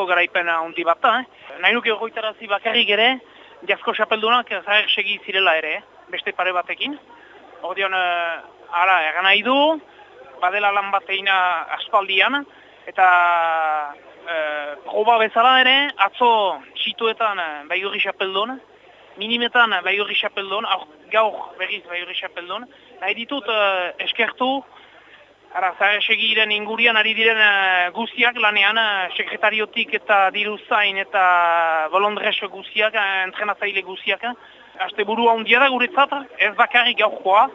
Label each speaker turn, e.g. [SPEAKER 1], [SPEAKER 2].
[SPEAKER 1] niretzako garaipen handi bat da. Eh? Nahi nuke horretarazi bakarrik ere, jazko xapeldunak zaher segi zirela ere, eh? beste pare batekin. Ordeon, uh, ara, egan nahi du, badela lan bateina aspaldian, eta uh, proba bezala ere, atzo txituetan uh, bai hori xapeldun, minimetan bai hori xapeldun, gaur berriz bai hori xapeldun, nahi ditut uh, eskertu, Ara, zahesegiren ingurian ari diren uh, guztiak lanean, uh, sekretariotik eta diruzain eta bolondreso guztiak, uh, entrenatzaile guztiak. Aste buru handia da guretzat, ez bakarrik gaur joa,